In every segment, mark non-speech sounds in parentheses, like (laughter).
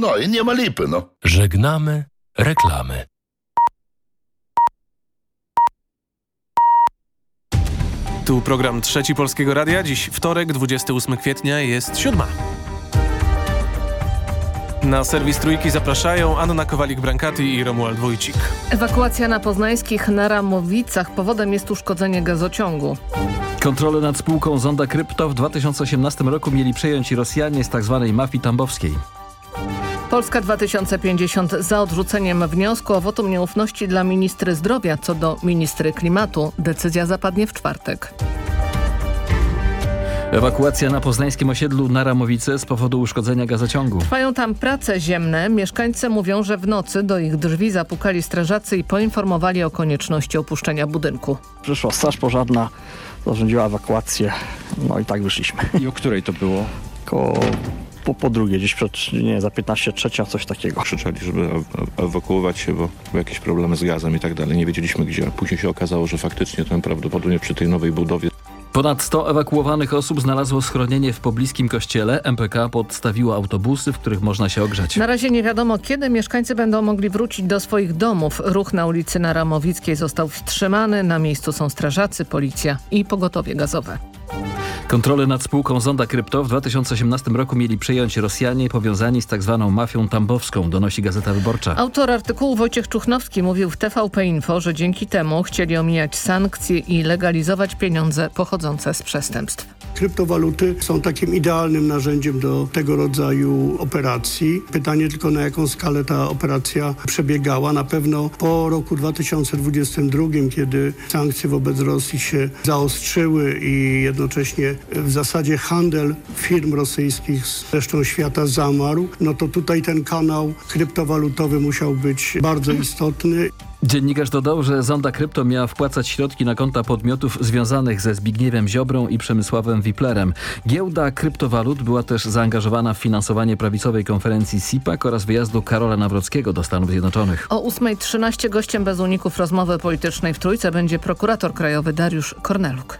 No i nie ma lipy, no. Żegnamy reklamy. Tu program Trzeci Polskiego Radia. Dziś wtorek, 28 kwietnia, jest siódma. Na serwis Trójki zapraszają Anna Kowalik-Brankaty i Romuald Wójcik. Ewakuacja na poznańskich Naramowicach. Powodem jest uszkodzenie gazociągu. Kontrolę nad spółką Zonda Krypto w 2018 roku mieli przejąć Rosjanie z tzw. mafii tambowskiej. Polska 2050 za odrzuceniem wniosku o wotum nieufności dla ministry zdrowia co do ministry klimatu. Decyzja zapadnie w czwartek. Ewakuacja na poznańskim osiedlu Naramowice z powodu uszkodzenia gazociągu. Trwają tam prace ziemne. Mieszkańcy mówią, że w nocy do ich drzwi zapukali strażacy i poinformowali o konieczności opuszczenia budynku. Przyszła straż pożarna, zarządziła ewakuację, no i tak wyszliśmy. I o której to było? Koło po, po drugie, gdzieś przed, nie za 15 trzecia, coś takiego. Krzyczeli, żeby ew- ewakuować się, bo były jakieś problemy z gazem i tak dalej. Nie wiedzieliśmy gdzie. Później się okazało, że faktycznie to prawdopodobnie przy tej nowej budowie Ponad 100 ewakuowanych osób znalazło schronienie w pobliskim kościele. MPK podstawiło autobusy, w których można się ogrzać. Na razie nie wiadomo, kiedy mieszkańcy będą mogli wrócić do swoich domów. Ruch na ulicy Naramowickiej został wstrzymany. Na miejscu są strażacy, policja i pogotowie gazowe. Kontrolę nad spółką Zonda Krypto w 2018 roku mieli przejąć Rosjanie powiązani z tzw. mafią tambowską, donosi Gazeta Wyborcza. Autor artykułu Wojciech Czuchnowski mówił w TVP Info, że dzięki temu chcieli omijać sankcje i legalizować pieniądze pochodzące z przestępstw. Kryptowaluty są takim idealnym narzędziem do tego rodzaju operacji. Pytanie tylko na jaką skalę ta operacja przebiegała. Na pewno po roku 2022, kiedy sankcje wobec Rosji się zaostrzyły i jednocześnie w zasadzie handel firm rosyjskich z resztą świata zamarł, no to tutaj ten kanał kryptowalutowy musiał być bardzo istotny. Dziennikarz dodał, że Zonda Krypto miała wpłacać środki na konta podmiotów związanych ze Zbigniewem Ziobrą i Przemysławem Wiplerem. Giełda kryptowalut była też zaangażowana w finansowanie prawicowej konferencji SIPAC oraz wyjazdu Karola Nawrockiego do Stanów Zjednoczonych. O 8.13 gościem bez uników rozmowy politycznej w Trójce będzie prokurator krajowy Dariusz Korneluk.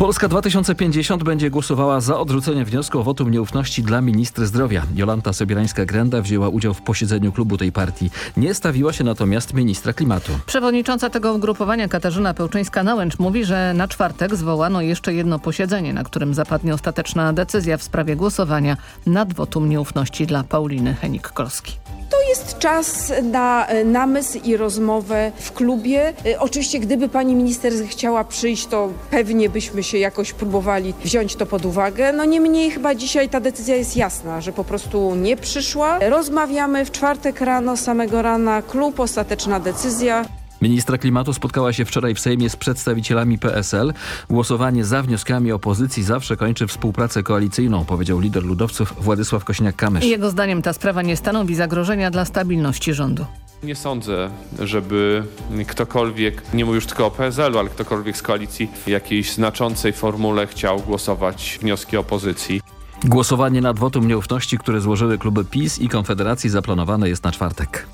Polska 2050 będzie głosowała za odrzuceniem wniosku o wotum nieufności dla ministry zdrowia. Jolanta Sobierańska-Grenda wzięła udział w posiedzeniu klubu tej partii. Nie stawiła się natomiast ministra klimatu. Przewodnicząca tego ugrupowania Katarzyna Pełczyńska-Nałęcz mówi, że na czwartek zwołano jeszcze jedno posiedzenie, na którym zapadnie ostateczna decyzja w sprawie głosowania nad wotum nieufności dla Pauliny Henik-Kolski. To jest czas na e, namysł i rozmowę w klubie. E, Oczywiście, gdyby pani minister chciała przyjść, to pewnie byśmy się jakoś próbowali wziąć to pod uwagę. No niemniej chyba dzisiaj ta decyzja jest jasna, że po prostu nie przyszła. Rozmawiamy w czwartek rano, samego rana, klub, ostateczna decyzja. Ministra klimatu spotkała się wczoraj w Sejmie z przedstawicielami PSL. Głosowanie za wnioskami opozycji zawsze kończy współpracę koalicyjną, powiedział lider ludowców Władysław Kośniak-Kamysz. Jego zdaniem ta sprawa nie stanowi zagrożenia dla stabilności rządu. Nie sądzę, żeby ktokolwiek, nie mówię już tylko o PSL-u, ale ktokolwiek z koalicji w jakiejś znaczącej formule chciał głosować wnioski opozycji. Głosowanie nad wotum nieufności, które złożyły kluby PiS i Konfederacji zaplanowane jest na czwartek.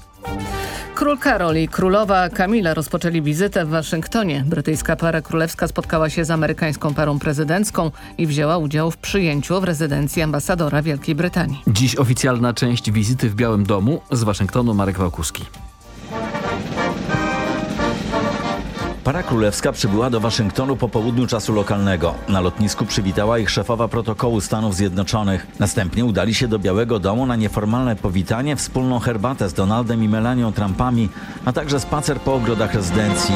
Król Karol i królowa Kamila rozpoczęli wizytę w Waszyngtonie. Brytyjska para królewska spotkała się z amerykańską parą prezydencką i wzięła udział w przyjęciu w rezydencji ambasadora Wielkiej Brytanii. Dziś oficjalna część wizyty w Białym Domu z Waszyngtonu Marek Wałkuski. Para królewska przybyła do Waszyngtonu po południu czasu lokalnego. Na lotnisku przywitała ich szefowa protokołu Stanów Zjednoczonych. Następnie udali się do Białego Domu na nieformalne powitanie, wspólną herbatę z Donaldem i Melanią Trumpami, a także spacer po ogrodach rezydencji.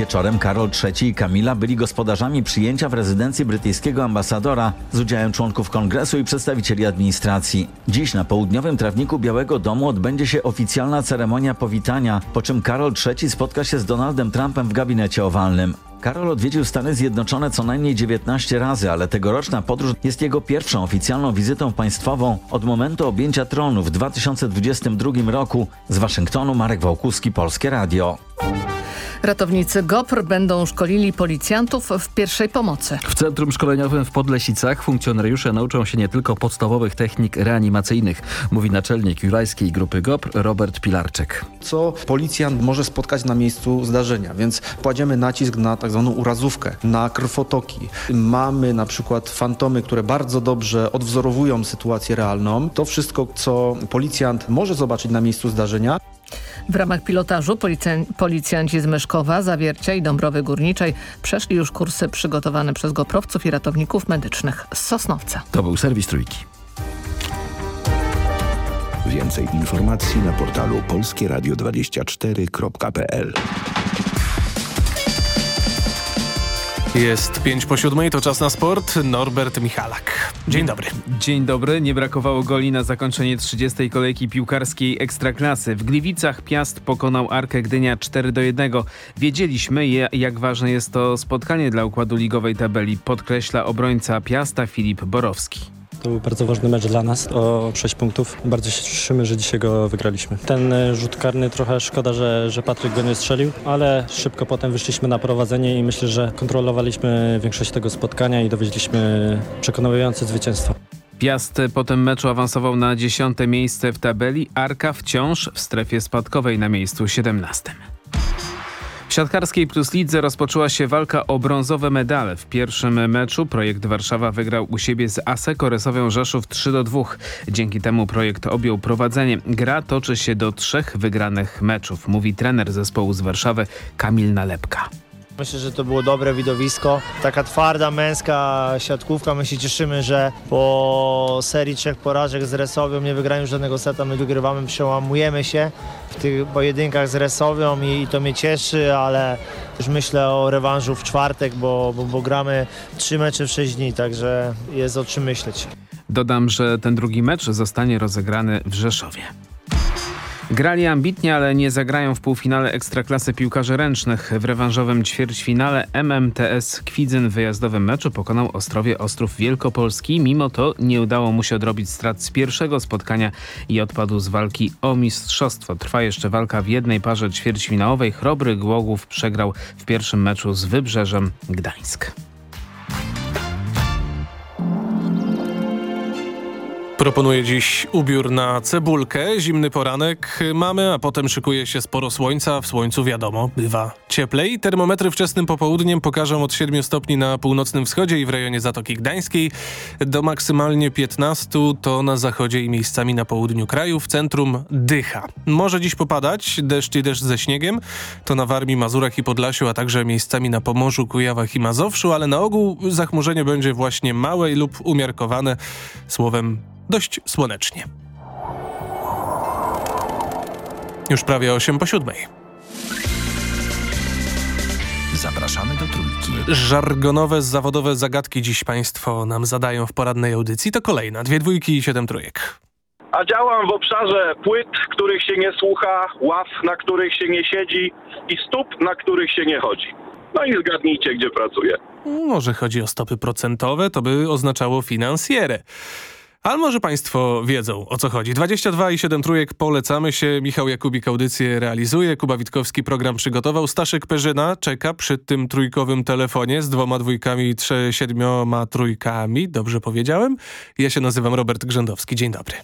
Wieczorem Karol III i Kamila byli gospodarzami przyjęcia w rezydencji brytyjskiego ambasadora z udziałem członków kongresu i przedstawicieli administracji. Dziś na południowym trawniku Białego Domu odbędzie się oficjalna ceremonia powitania, po czym Karol III spotka się z Donaldem Trumpem w gabinecie owalnym. Karol odwiedził Stany Zjednoczone co najmniej 19 razy, ale tegoroczna podróż jest jego pierwszą oficjalną wizytą państwową od momentu objęcia tronu w 2022 roku. Z Waszyngtonu Marek Wałkuski, Polskie Radio. Ratownicy GOPR będą szkolili policjantów w pierwszej pomocy. W Centrum Szkoleniowym w Podlesicach funkcjonariusze nauczą się nie tylko podstawowych technik reanimacyjnych, mówi naczelnik Jurajskiej Grupy GOPR Robert Pilarczyk. Co policjant może spotkać na miejscu zdarzenia, więc kładziemy nacisk na tak zwaną urazówkę, na krwotoki. Mamy na przykład fantomy, które bardzo dobrze odwzorowują sytuację realną. To wszystko, co policjant może zobaczyć na miejscu zdarzenia. W ramach pilotażu policjanci z Myszkowa, Zawiercia i Dąbrowy Górniczej przeszli już kursy przygotowane przez goprowców i ratowników medycznych z Sosnowca. To był serwis Trójki. Więcej informacji na portalu polskieradio24.pl Jest 5 po siódmej, to czas na sport. Norbert Michalak. Dzień dobry. Dzień dobry. Nie brakowało goli na zakończenie 30. kolejki piłkarskiej Ekstraklasy. W Gliwicach Piast pokonał Arkę Gdynia 4 do 1. Wiedzieliśmy, jak ważne jest to spotkanie dla układu ligowej tabeli, podkreśla obrońca Piasta Filip Borowski. To był bardzo ważny mecz dla nas o 6 punktów. Bardzo się cieszymy, że dzisiaj go wygraliśmy. Ten e, rzut karny trochę szkoda, że, że Patryk go nie strzelił, ale szybko potem wyszliśmy na prowadzenie i myślę, że kontrolowaliśmy większość tego spotkania i dowieźliśmy przekonujące zwycięstwo. Piast po tym meczu awansował na dziesiąte miejsce w tabeli, Arka wciąż w strefie spadkowej na miejscu 17. W siatkarskiej Plus Lidze rozpoczęła się walka o brązowe medale. W pierwszym meczu projekt Warszawa wygrał u siebie z Aseko Resowią Rzeszów 3 do 2. Dzięki temu projekt objął prowadzenie. Gra toczy się do trzech wygranych meczów, mówi trener zespołu z Warszawy Kamil Nalepka. Myślę, że to było dobre widowisko. Taka twarda, męska siatkówka. My się cieszymy, że po serii trzech porażek z Resowią, nie wygraniu żadnego seta, my wygrywamy, przełamujemy się w tych pojedynkach z Resowią i, i to mnie cieszy, ale już myślę o rewanżu w czwartek, bo, bo, bo gramy trzy mecze w sześć dni, także jest o czym myśleć. Dodam, że ten drugi mecz zostanie rozegrany w Rzeszowie. Grali ambitnie, ale nie zagrają w półfinale Ekstraklasy piłkarzy ręcznych. W rewanżowym ćwierćfinale MMTS Kwidzyn w wyjazdowym meczu pokonał Ostrowie Ostrów Wielkopolski. Mimo to nie udało mu się odrobić strat z pierwszego spotkania i odpadł z walki o mistrzostwo. Trwa jeszcze walka w jednej parze ćwierćfinałowej. Chrobry Głogów przegrał w pierwszym meczu z Wybrzeżem Gdańsk. Proponuję dziś ubiór na cebulkę. Zimny poranek mamy, a potem szykuje się sporo słońca. W słońcu wiadomo, bywa cieplej. Termometry wczesnym popołudniem pokażą od 7 stopni na północnym wschodzie i w rejonie Zatoki Gdańskiej do maksymalnie 15 to na zachodzie i miejscami na południu kraju. W centrum dycha. Może dziś popadać, deszcz i deszcz ze śniegiem. To na Warmii, Mazurach i Podlasiu, a także miejscami na Pomorzu, Kujawach i Mazowszu, ale na ogół zachmurzenie będzie właśnie małe lub umiarkowane. Słowem dość słonecznie. Już prawie 8 po siódmej. Zapraszamy do Trójki. Żargonowe, zawodowe zagadki dziś Państwo nam zadają w poradnej audycji. To kolejna, dwie dwójki i siedem trójek. A działam w obszarze płyt, których się nie słucha, ław, na których się nie siedzi i stóp, na których się nie chodzi. No i zgadnijcie, gdzie pracuję. Może chodzi o stopy procentowe, to by oznaczało finansjerę. Ale może Państwo wiedzą, o co chodzi. 22 i 7 trójek polecamy się. Michał Jakubik audycję realizuje. Kuba Witkowski program przygotował. Staszek Perzyna czeka przy tym trójkowym telefonie z dwoma dwójkami i siedmioma trójkami. Dobrze powiedziałem? Ja się nazywam Robert Grzędowski. Dzień dobry.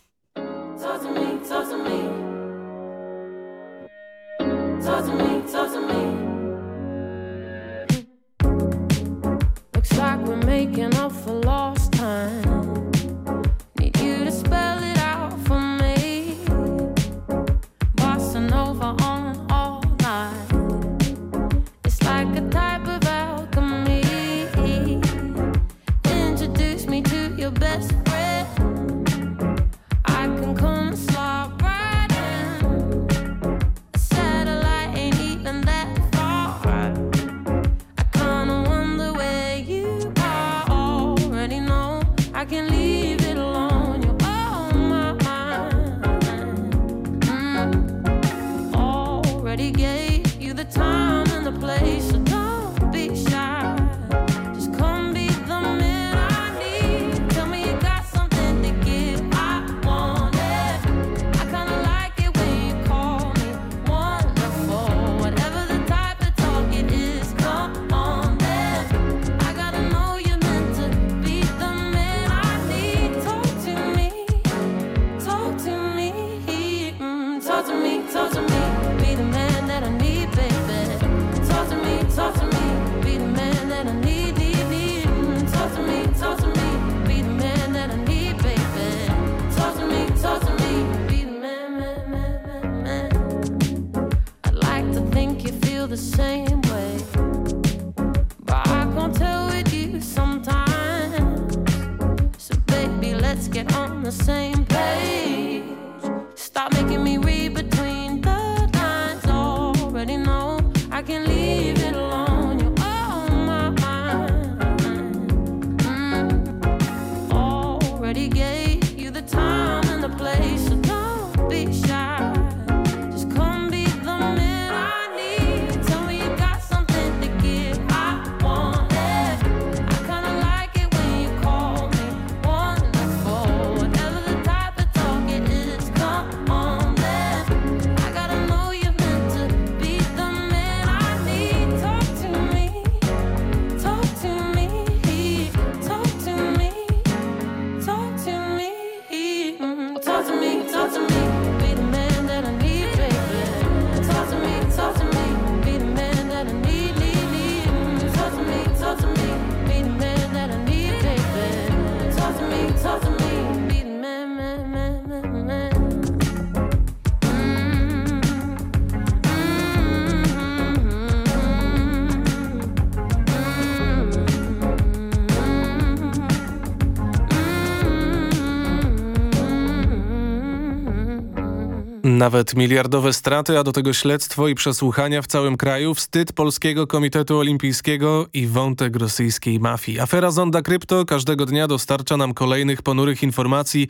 Nawet miliardowe straty, a do tego śledztwo i przesłuchania w całym kraju, wstyd Polskiego Komitetu Olimpijskiego i wątek rosyjskiej mafii. Afera Zonda Krypto każdego dnia dostarcza nam kolejnych ponurych informacji,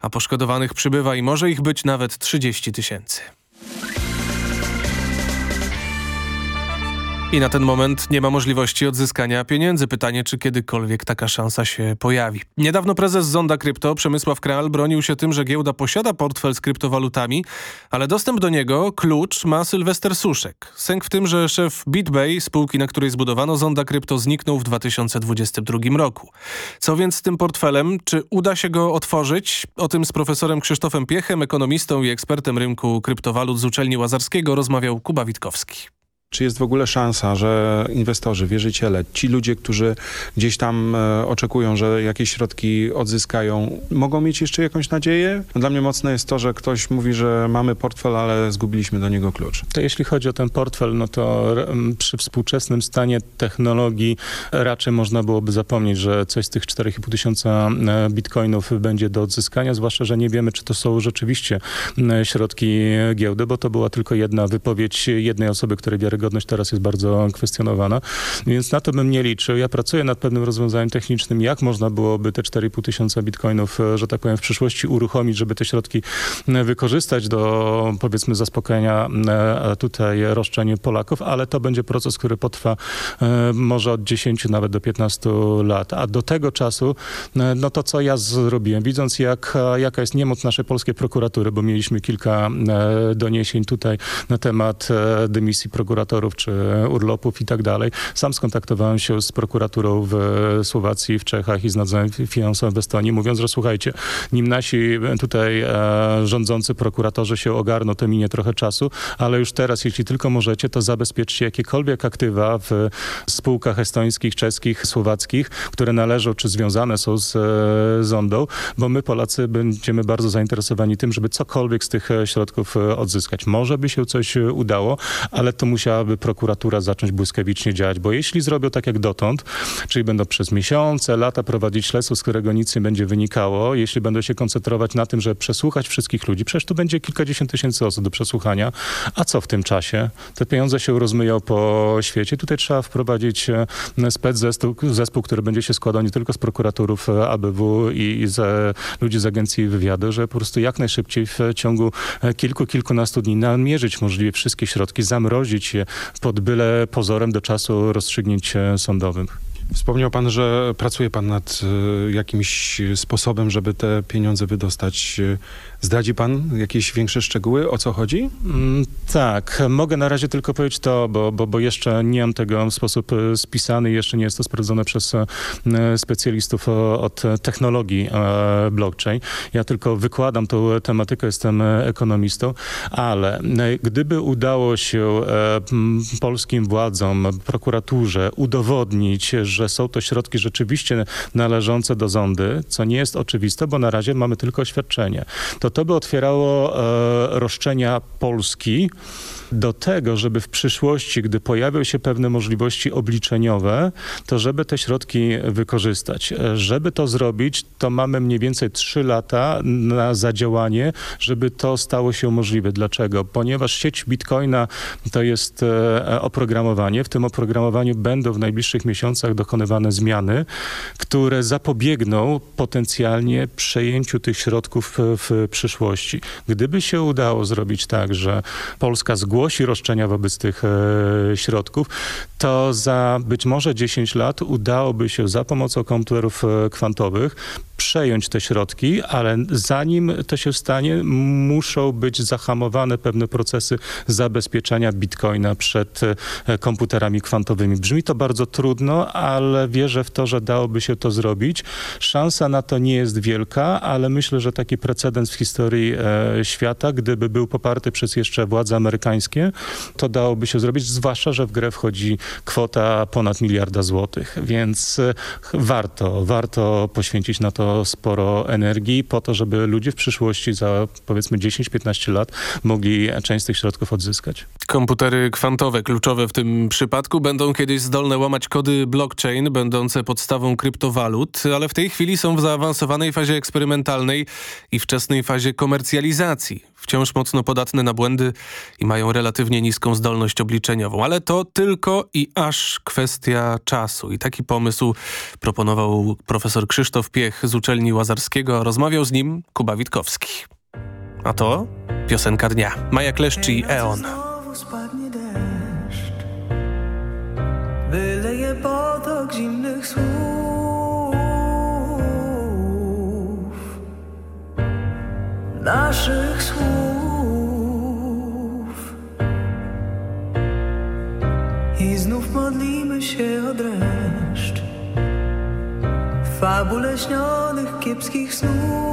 a poszkodowanych przybywa i może ich być nawet 30 tysięcy. I na ten moment nie ma możliwości odzyskania pieniędzy. Pytanie, czy kiedykolwiek taka szansa się pojawi. Niedawno prezes Zonda Krypto, Przemysław Kral, bronił się tym, że giełda posiada portfel z kryptowalutami, ale dostęp do niego, klucz, ma Sylwester Suszek. Sęk w tym, że szef BitBay, spółki, na której zbudowano Zonda Krypto, zniknął w 2022 roku. Co więc z tym portfelem? Czy uda się go otworzyć? O tym z profesorem Krzysztofem Piechem, ekonomistą i ekspertem rynku kryptowalut z uczelni Łazarskiego rozmawiał Kuba Witkowski. Czy jest w ogóle szansa, że inwestorzy, wierzyciele, ci ludzie, którzy gdzieś tam e, oczekują, że jakieś środki odzyskają, mogą mieć jeszcze jakąś nadzieję? No dla mnie mocne jest to, że ktoś mówi, że mamy portfel, ale zgubiliśmy do niego klucz. To jeśli chodzi o ten portfel, no to przy współczesnym stanie technologii raczej można byłoby zapomnieć, że coś z tych 4,5 tysiąca e, bitcoinów będzie do odzyskania, zwłaszcza, że nie wiemy, czy to są rzeczywiście środki giełdy, bo to była tylko jedna wypowiedź jednej osoby, której wiarygodność teraz jest bardzo kwestionowana, więc na to bym nie liczył. Ja pracuję nad pewnym rozwiązaniem technicznym, jak można byłoby te 4,5 tysiąca bitcoinów, e, że tak powiem, w przyszłości uruchomić, żeby te środki m, wykorzystać do, powiedzmy, zaspokojenia e, tutaj roszczeń Polaków, ale to będzie proces, który potrwa e, może od 10 nawet do 15 lat. A do tego czasu, e, no to co ja zrobiłem, widząc jak, e, jaka jest niemoc naszej polskiej prokuratury, bo mieliśmy kilka e, doniesień tutaj na temat e, dymisji prokuratorów czy urlopów i tak dalej. Sam skontaktowałem się z prokuraturą w Słowacji, w Czechach i z nadzorem finansowym w Estonii, mówiąc, że słuchajcie, nim nasi tutaj e, rządzący prokuratorzy się ogarną, to minie trochę czasu, ale już teraz, jeśli tylko możecie, to zabezpieczcie jakiekolwiek aktywa w spółkach estońskich, czeskich, słowackich, które należą czy związane są z e, zondą, bo my Polacy będziemy bardzo zainteresowani tym, żeby cokolwiek z tych e, środków e, odzyskać. Może by się coś e, udało, ale to musiałaby prokuratura zacząć błyskawicznie działać, bo jeśli zrobią tak jak dotąd, czyli będą przez miesiące, lata prowadzić śledztwo, z którego nic nie będzie wynikało, jeśli będą się koncentrować na tym, żeby przesłuchać wszystkich ludzi, przecież tu będzie kilkadziesiąt tysięcy osób do przesłuchania, a co w tym czasie? Te pieniądze się rozmyją po świecie. Tutaj trzeba wprowadzić e, spec zespół, zespół, który będzie się składał nie tylko z prokuratorów e, ABW i, i z ludzi z agencji wywiadu, że po prostu jak najszybciej w ciągu e, kilku, kilkunastu dni namierzyć możliwie wszystkie środki, zamrozić je pod byle pozorem do czasu rozstrzygnięć sądowych. Wspomniał pan, że pracuje pan nad e, jakimś sposobem, żeby te pieniądze wydostać. Zdradzi pan jakieś większe szczegóły, o co chodzi? Mm, tak, mogę na razie tylko powiedzieć to, bo, bo, bo jeszcze nie mam tego w sposób e, spisany, jeszcze nie jest to sprawdzone przez e, specjalistów od technologii e, blockchain. Ja tylko wykładam tą tematykę, jestem ekonomistą, ale gdyby udało się polskim władzom, prokuraturze udowodnić, że są to środki rzeczywiście należące do zondy, co nie jest oczywiste, bo na razie mamy tylko oświadczenie, to to by otwierało e, roszczenia Polski do tego, żeby w przyszłości, gdy pojawią się pewne możliwości obliczeniowe, to żeby te środki wykorzystać. E, Żeby to zrobić, to mamy mniej więcej 3 lata na zadziałanie, żeby to stało się możliwe. Dlaczego? Ponieważ sieć Bitcoina to jest e, oprogramowanie. W tym oprogramowaniu będą w najbliższych miesiącach dokonywane zmiany, które zapobiegną potencjalnie przejęciu tych środków w przyszłości. Gdyby się udało zrobić tak, że Polska zgłosi roszczenia wobec tych e, środków, to za być może 10 lat udałoby się za pomocą komputerów e, kwantowych przejąć te środki, ale zanim to się stanie, muszą być zahamowane pewne procesy zabezpieczenia bitcoina przed e, komputerami kwantowymi. Brzmi to bardzo trudno, ale wierzę w to, że dałoby się to zrobić. Szansa na to nie jest wielka, ale myślę, że taki precedens w historii e, świata, gdyby był poparty przez jeszcze władze amerykańskie, to dałoby się zrobić, zwłaszcza, że w grę wchodzi kwota ponad miliarda złotych, więc e, warto, warto poświęcić na to sporo energii po to, żeby ludzie w przyszłości za powiedzmy 10-15 lat mogli część z tych środków odzyskać. Komputery kwantowe, kluczowe w tym przypadku, będą kiedyś zdolne łamać kody blockchain, będące podstawą kryptowalut, ale w tej chwili są w zaawansowanej fazie eksperymentalnej i wczesnej fazie komercjalizacji. Wciąż mocno podatne na błędy i mają relatywnie niską zdolność obliczeniową, ale to tylko i aż kwestia czasu. I taki pomysł proponował profesor Krzysztof Piech z uczelni Łazarskiego, a rozmawiał z nim Kuba Witkowski. A to piosenka dnia. Maja Kleszcz i Eon. Znowu spadnie deszcz Wyleje potok zimnych słów Naszych słów. I znów modlimy się o dreszcz fabule śnionych kiepskich snów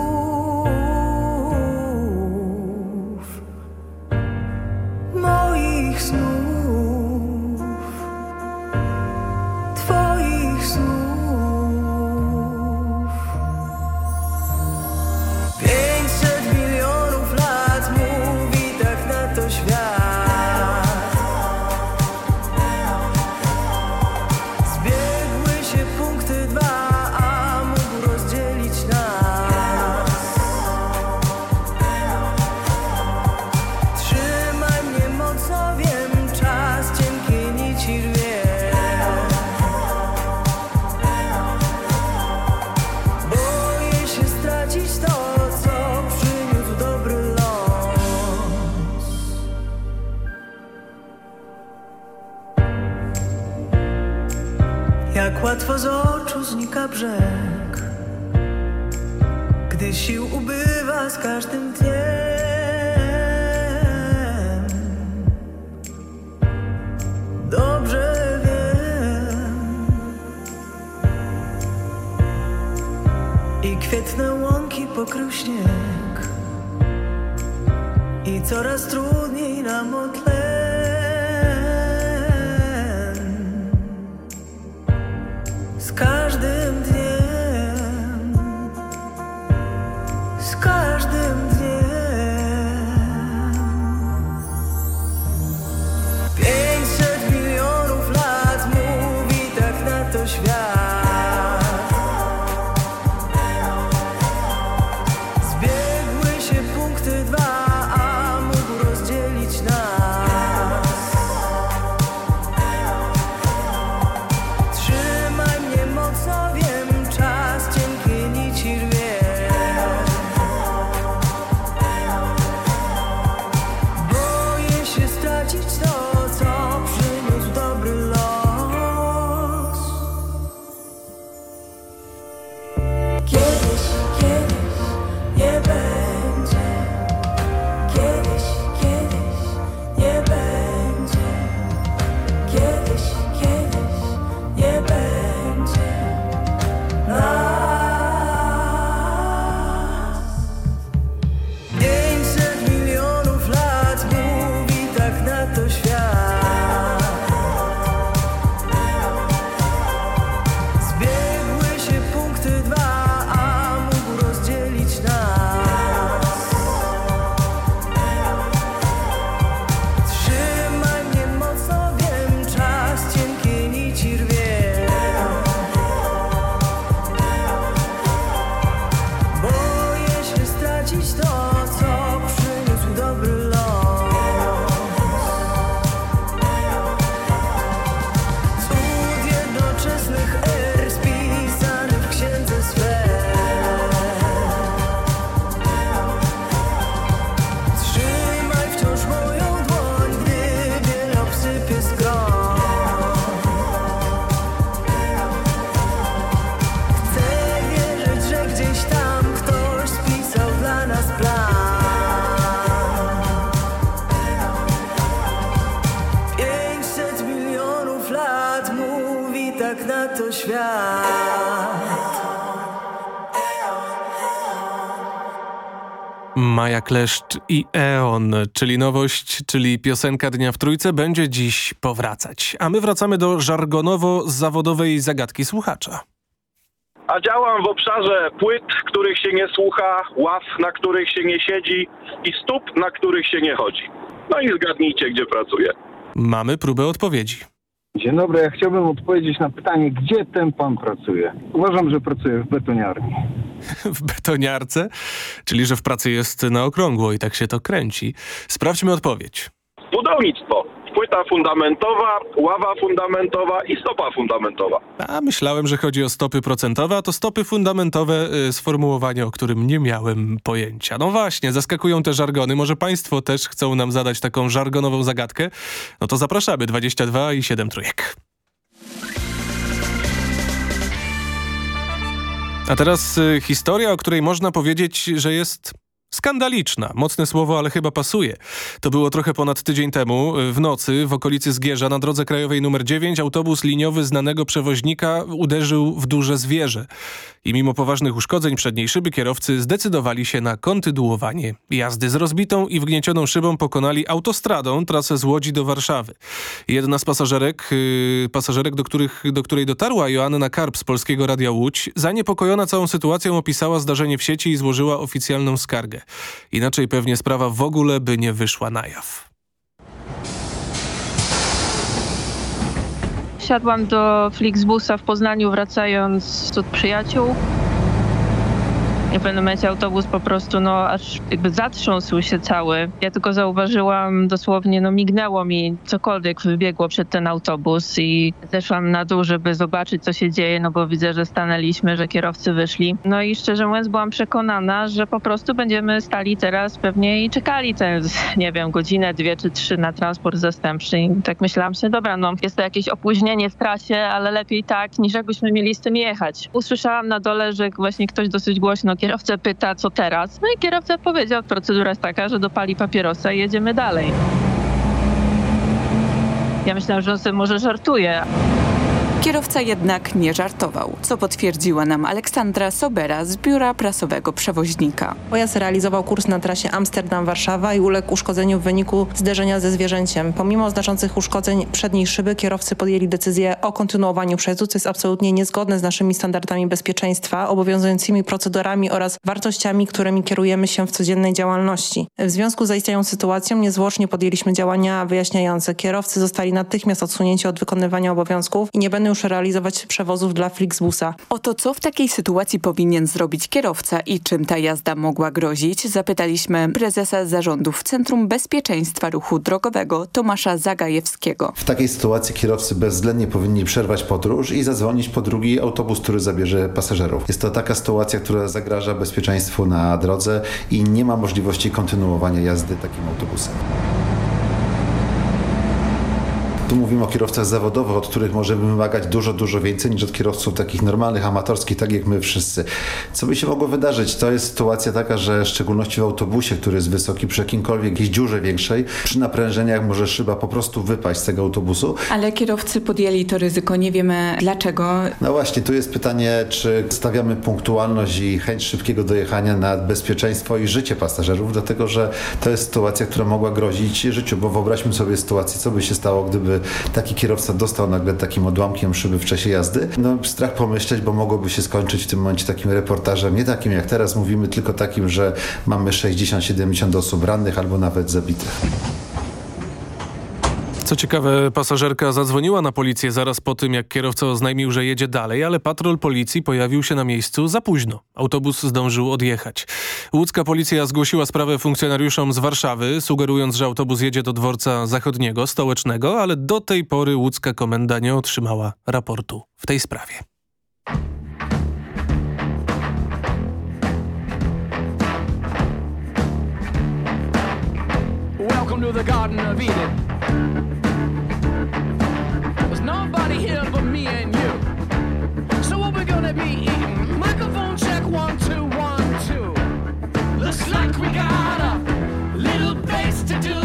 pokrył śnieg I coraz trudniej Maja Kleszcz i Eon, czyli nowość, czyli piosenka Dnia w Trójce, będzie dziś powracać. A my wracamy do żargonowo-zawodowej zagadki słuchacza. A działam w obszarze płyt, których się nie słucha, ław, na których się nie siedzi i stóp, na których się nie chodzi. No i zgadnijcie, gdzie pracuję. Mamy próbę odpowiedzi. Dzień dobry, ja chciałbym odpowiedzieć na pytanie, gdzie ten pan pracuje? Uważam, że pracuje w betoniarni. (laughs) w betoniarce, czyli że w pracy jest na okrągło i tak się to kręci. Sprawdźmy odpowiedź. Budownictwo. Fundamentowa, ława fundamentowa i stopa fundamentowa. A myślałem, że chodzi o stopy procentowe, a to stopy fundamentowe, y, sformułowanie, o którym nie miałem pojęcia. No właśnie, zaskakują te żargony. Może państwo też chcą nam zadać taką żargonową zagadkę? No to zapraszamy, 22 i 7 trójek. A teraz y, historia, o której można powiedzieć, że jest skandaliczna. Mocne słowo, ale chyba pasuje. To było trochę ponad tydzień temu. y, W nocy w okolicy Zgierza na drodze krajowej nr 9 autobus liniowy znanego przewoźnika uderzył w duże zwierzę. I mimo poważnych uszkodzeń przedniej szyby kierowcy zdecydowali się na kontynuowanie jazdy z rozbitą i wgniecioną szybą pokonali autostradą trasę z Łodzi do Warszawy. Jedna z pasażerek, yy, pasażerek do, których, do której dotarła Joanna Karp z Polskiego Radia Łódź, zaniepokojona całą sytuacją opisała zdarzenie w sieci i złożyła oficjalną skargę. Inaczej pewnie sprawa w ogóle by nie wyszła na jaw. Siadłam do Flixbusa w Poznaniu wracając od przyjaciół. W pewnym momencie autobus po prostu no aż jakby zatrząsł się cały. Ja tylko zauważyłam dosłownie, no mignęło mi cokolwiek wybiegło przed ten autobus i zeszłam na dół, żeby zobaczyć co się dzieje, no bo widzę, że stanęliśmy, że kierowcy wyszli. No i szczerze mówiąc byłam przekonana, że po prostu będziemy stali teraz pewnie i czekali te, nie wiem, godzinę, dwie czy trzy na transport zastępczy. I tak myślałam sobie, dobra, no jest to jakieś opóźnienie w trasie, ale lepiej tak, niż jakbyśmy mieli z tym jechać. Usłyszałam na dole, że właśnie ktoś dosyć głośno kierowcę pyta, co teraz. No i kierowca powiedział, procedura jest taka, że dopali papierosa i jedziemy dalej. Ja myślałam, że on sobie może żartuje. Kierowca jednak nie żartował, co potwierdziła nam Aleksandra Sobera z biura prasowego przewoźnika. Pojazd realizował kurs na trasie Amsterdam-Warszawa i uległ uszkodzeniu w wyniku zderzenia ze zwierzęciem. Pomimo znaczących uszkodzeń przedniej szyby, kierowcy podjęli decyzję o kontynuowaniu przejazdu, co jest absolutnie niezgodne z naszymi standardami bezpieczeństwa, obowiązującymi procedurami oraz wartościami, którymi kierujemy się w codziennej działalności. W związku z zaistniałą sytuacją niezwłocznie podjęliśmy działania wyjaśniające. Kierowcy zostali natychmiast odsunięci od wykonywania obowiązków i nie będą już realizować przewozów dla Flixbusa. O to, co w takiej sytuacji powinien zrobić kierowca i czym ta jazda mogła grozić, zapytaliśmy prezesa zarządów Centrum Bezpieczeństwa Ruchu Drogowego Tomasza Zagajewskiego. W takiej sytuacji kierowcy bezwzględnie powinni przerwać podróż i zadzwonić po drugi autobus, który zabierze pasażerów. Jest to taka sytuacja, która zagraża bezpieczeństwu na drodze i nie ma możliwości kontynuowania jazdy takim autobusem. Tu mówimy o kierowcach zawodowych, od których możemy wymagać dużo, dużo więcej niż od kierowców takich normalnych, amatorskich, tak jak my wszyscy. Co by się mogło wydarzyć? To jest sytuacja taka, że w szczególności w autobusie, który jest wysoki, przy jakimkolwiek jakiejś dziurze większej, przy naprężeniach może szyba po prostu wypaść z tego autobusu. Ale kierowcy podjęli to ryzyko, nie wiemy dlaczego. No właśnie, tu jest pytanie, czy stawiamy punktualność i chęć szybkiego dojechania nad bezpieczeństwo i życie pasażerów, dlatego że to jest sytuacja, która mogła grozić życiu, bo wyobraźmy sobie sytuację, co by się stało, gdyby taki kierowca dostał nagle takim odłamkiem szyby w czasie jazdy. No strach pomyśleć, bo mogłoby się skończyć w tym momencie takim reportażem, nie takim jak teraz mówimy, tylko takim, że mamy 60-70 osób rannych albo nawet zabitych. Co ciekawe, pasażerka zadzwoniła na policję zaraz po tym, jak kierowca oznajmił, że jedzie dalej, ale patrol policji pojawił się na miejscu za późno. Autobus zdążył odjechać. Łódzka policja zgłosiła sprawę funkcjonariuszom z Warszawy, sugerując, że autobus jedzie do dworca zachodniego, stołecznego, ale do tej pory łódzka komenda nie otrzymała raportu w tej sprawie. Welcome to the Garden of Eden. One two one two. Looks like we got a little place to do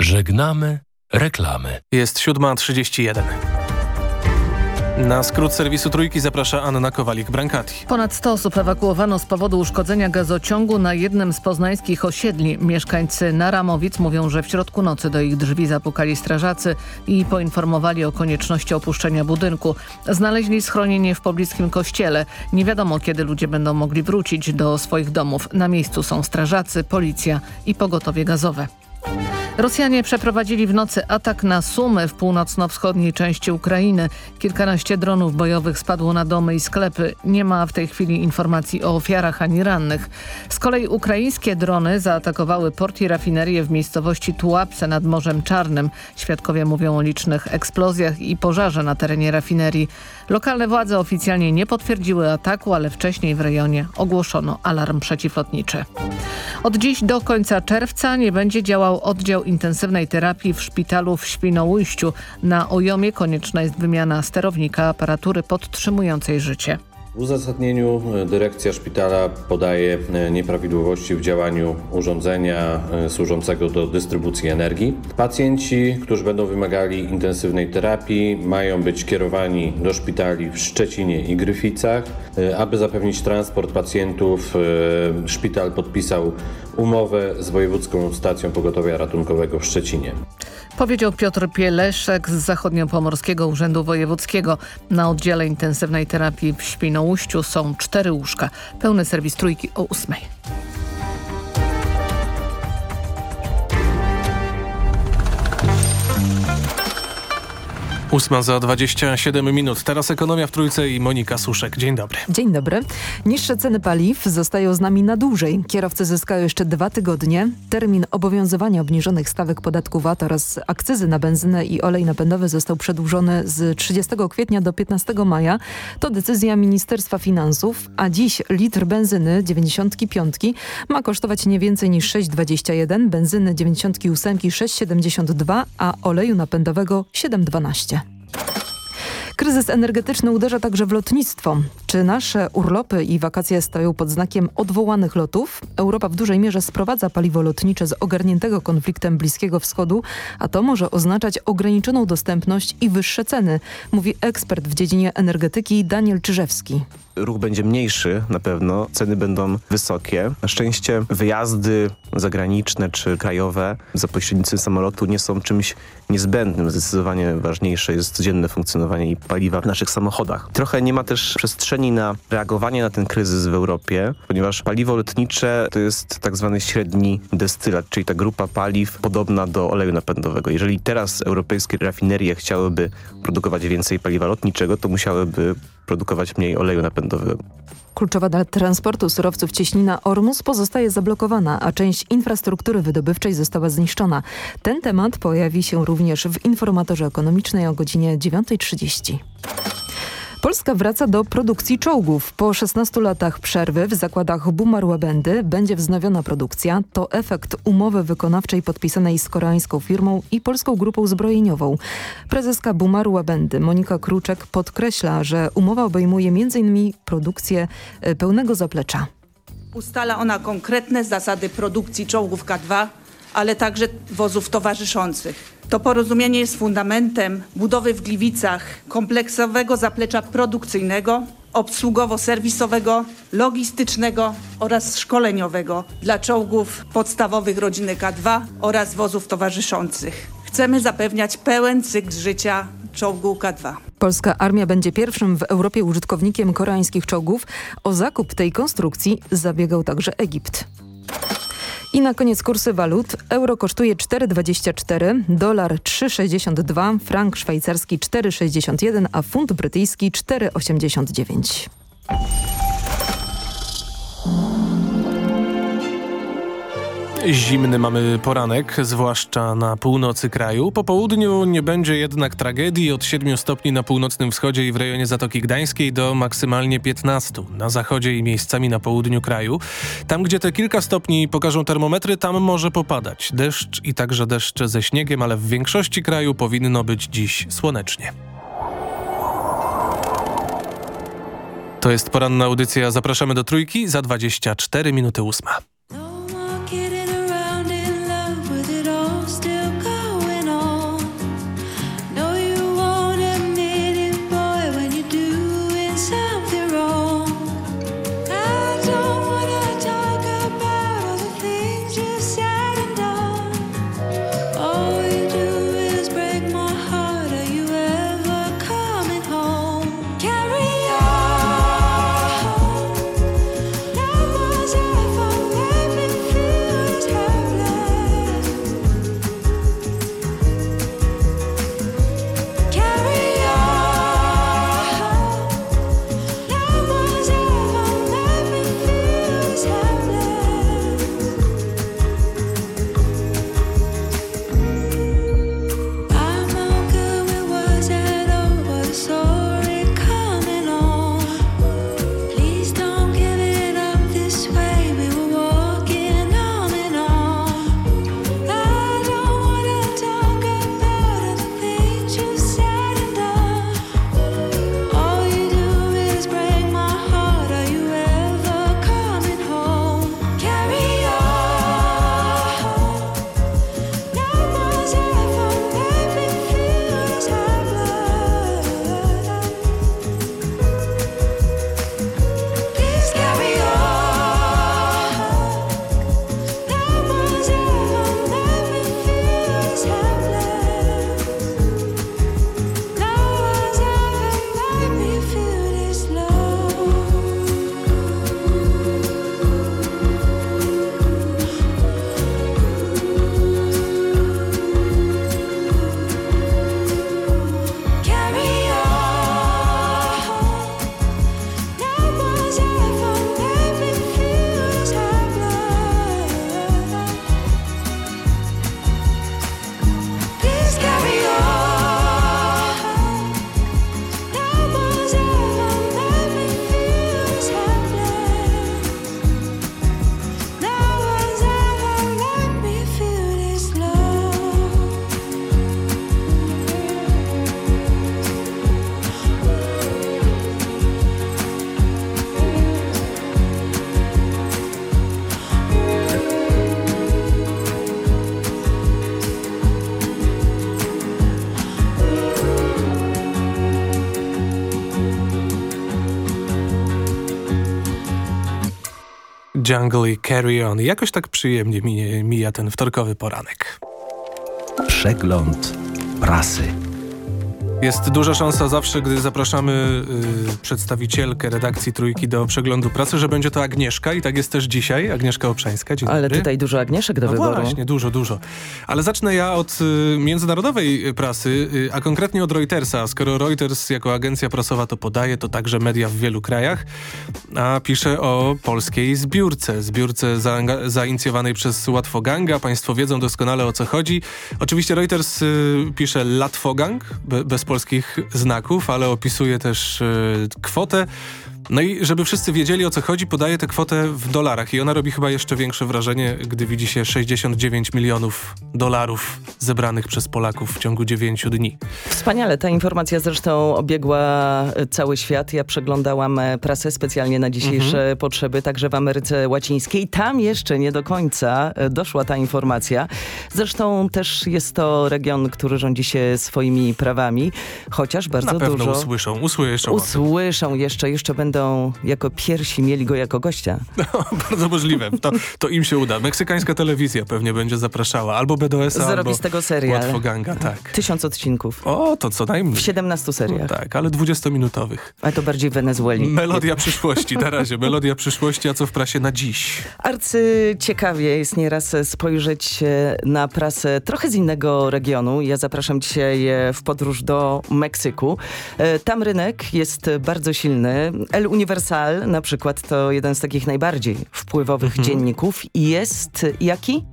Żegnamy reklamy. Jest 7.31. Na skrót serwisu Trójki zaprasza Anna Kowalik-Brankati. Ponad 100 osób ewakuowano z powodu uszkodzenia gazociągu na jednym z poznańskich osiedli. Mieszkańcy Naramowic mówią, że w środku nocy do ich drzwi zapukali strażacy i poinformowali o konieczności opuszczenia budynku. Znaleźli schronienie w pobliskim kościele. Nie wiadomo, kiedy ludzie będą mogli wrócić do swoich domów. Na miejscu są strażacy, policja i pogotowie gazowe. Rosjanie przeprowadzili w nocy atak na Sumy w północno-wschodniej części Ukrainy. Kilkanaście dronów bojowych spadło na domy i sklepy. Nie ma w tej chwili informacji o ofiarach ani rannych. Z kolei ukraińskie drony zaatakowały port i rafinerię w miejscowości Tułapse nad Morzem Czarnym. Świadkowie mówią o licznych eksplozjach i pożarze na terenie rafinerii. Lokalne władze oficjalnie nie potwierdziły ataku, ale wcześniej w rejonie ogłoszono alarm przeciwlotniczy. Od dziś do końca czerwca nie będzie działał oddział intensywnej terapii w szpitalu w Świnoujściu. Na Ojomie konieczna jest wymiana sterownika aparatury podtrzymującej życie. W uzasadnieniu e, dyrekcja szpitala podaje e, nieprawidłowości w działaniu urządzenia e, służącego do dystrybucji energii. Pacjenci, którzy będą wymagali intensywnej terapii, mają być kierowani do szpitali w Szczecinie i Gryficach. Aby zapewnić transport pacjentów, szpital podpisał umowę z Wojewódzką Stacją Pogotowia Ratunkowego w Szczecinie. Powiedział Piotr Pieleszek z Zachodniopomorskiego Urzędu Wojewódzkiego. Na oddziale intensywnej terapii w Świnoujściu są cztery łóżka. Pełny serwis trójki o ósmej. Ósma za 27 minut. Teraz ekonomia w Trójce i Monika Suszek. Dzień dobry. Dzień dobry. Niższe ceny paliw zostają z nami na dłużej. Kierowcy zyskają jeszcze dwa tygodnie. Termin obowiązywania obniżonych stawek podatku VAT oraz akcyzy na benzynę i olej napędowy został przedłużony z 30 kwietnia do 15 maja. To decyzja Ministerstwa Finansów, a dziś litr benzyny 95 ma kosztować nie więcej niż 6,21, benzyny 98 6,72, a oleju napędowego 7,12. Kryzys energetyczny uderza także w lotnictwo. Czy nasze urlopy i wakacje stoją pod znakiem odwołanych lotów? Europa w dużej mierze sprowadza paliwo lotnicze z ogarniętego konfliktem Bliskiego Wschodu, a to może oznaczać ograniczoną dostępność i wyższe ceny, mówi ekspert w dziedzinie energetyki Daniel Czyżewski ruch będzie mniejszy na pewno, ceny będą wysokie. Na szczęście wyjazdy zagraniczne czy krajowe za pośrednictwem samolotu nie są czymś niezbędnym. Zdecydowanie ważniejsze jest codzienne funkcjonowanie i paliwa w naszych samochodach. Trochę nie ma też przestrzeni na reagowanie na ten kryzys w Europie, ponieważ paliwo lotnicze to jest tak zwany średni destylat, czyli ta grupa paliw podobna do oleju napędowego. Jeżeli teraz europejskie rafinerie chciałyby produkować więcej paliwa lotniczego, to musiałyby produkować mniej oleju napędowego. Kluczowa dla transportu surowców cieśnina Ormus pozostaje zablokowana, a część infrastruktury wydobywczej została zniszczona. Ten temat pojawi się również w informatorze ekonomicznej o godzinie 9.30. Polska wraca do produkcji czołgów. Po 16 latach przerwy w zakładach Bumar Łabędy będzie wznowiona produkcja. To efekt umowy wykonawczej podpisanej z koreańską firmą i polską grupą zbrojeniową. Prezeska Bumar Łabędy Monika Kruczek podkreśla, że umowa obejmuje m.in. produkcję e, pełnego zaplecza. Ustala ona konkretne zasady produkcji czołgów K2, ale także wozów towarzyszących. To porozumienie jest fundamentem budowy w Gliwicach kompleksowego zaplecza produkcyjnego, obsługowo-serwisowego, logistycznego oraz szkoleniowego dla czołgów podstawowych rodziny K2 oraz wozów towarzyszących. Chcemy zapewniać pełen cykl życia czołgu K2. Polska armia będzie pierwszym w Europie użytkownikiem koreańskich czołgów. O zakup tej konstrukcji zabiegał także Egipt. I na koniec kursy walut. Euro kosztuje 4,24, dolar 3,62, frank szwajcarski 4,61, a funt brytyjski 4,89. Zimny mamy poranek, zwłaszcza na północy kraju. Po południu nie będzie jednak tragedii od 7 stopni na północnym wschodzie i w rejonie Zatoki Gdańskiej do maksymalnie 15. Na zachodzie i miejscami na południu kraju. Tam, gdzie te kilka stopni pokażą termometry, tam może popadać deszcz i także deszcz ze śniegiem, ale w większości kraju powinno być dziś słonecznie. To jest poranna audycja. Zapraszamy do trójki za 24 minuty ósma. Jungle i Carry On. Jakoś tak przyjemnie minie, mija ten wtorkowy poranek. Przegląd prasy. Jest duża szansa zawsze, gdy zapraszamy y, przedstawicielkę redakcji Trójki do przeglądu pracy, że będzie to Agnieszka i tak jest też dzisiaj. Agnieszka Obszańska. Dzień Ale dobry. tutaj dużo Agnieszek do no wyboru. właśnie, dużo, dużo. Ale zacznę ja od y, międzynarodowej prasy, y, a konkretnie od Reutersa. Skoro Reuters jako agencja prasowa to podaje, to także media w wielu krajach, a pisze o polskiej zbiórce. Zbiórce zaanga- zainicjowanej przez Łatwoganga. Państwo wiedzą doskonale o co chodzi. Oczywiście Reuters y, pisze Latwogang, be, bez polskich znaków, ale opisuje też y, kwotę. No i żeby wszyscy wiedzieli o co chodzi, podaje tę kwotę w dolarach i ona robi chyba jeszcze większe wrażenie, gdy widzi się 69 milionów dolarów zebranych przez Polaków w ciągu 9 dni. Wspaniale, ta informacja zresztą obiegła cały świat. Ja przeglądałam prasę specjalnie na dzisiejsze Mhm. potrzeby, także w Ameryce Łacińskiej. Tam jeszcze nie do końca e, doszła ta informacja. Zresztą też jest to region, który rządzi się swoimi prawami, chociaż bardzo Na pewno dużo... usłyszą, usłyszą. Usłyszą jeszcze, jeszcze będą jako pierwsi mieli go jako gościa. (laughs) Bardzo możliwe. To, to im się uda. Meksykańska telewizja pewnie będzie zapraszała. Albo BDS-a, albo z tego serial. Łatwoganga, tak. Tysiąc odcinków. O, to co najmniej. W 17 seriach. No tak, ale 20-minutowych. Ale to bardziej w Wenezueli. Melodia przyszłości, na razie. Melodia przyszłości, a co w prasie na dziś? Arcy ciekawie jest nieraz spojrzeć e, na prasę trochę z innego regionu. Ja zapraszam dzisiaj e, w podróż do Meksyku. E, Tam rynek jest bardzo silny. El Universal na przykład to jeden z takich najbardziej wpływowych Mhm. dzienników. I jest jaki?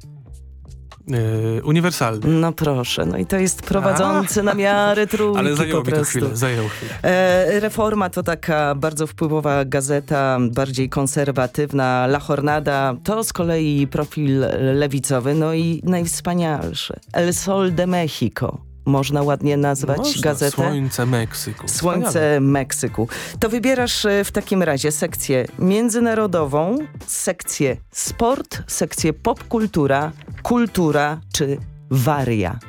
Yy, uniwersalny. No proszę, no i to jest prowadzący na miarę (laughs) trójki Ale zajęło mi to chwilę, zajęło chwilę. E, Reforma to taka bardzo wpływowa gazeta, bardziej konserwatywna. La Jornada to z kolei profil lewicowy. No i najwspanialsze. El Sol de Mexico. Można ładnie nazwać Można. gazetę. Słońce Meksyku. Słońce Wspaniale. Meksyku. To wybierasz e, w takim razie sekcję międzynarodową, sekcję sport, sekcję popkultura, kultura czy waria.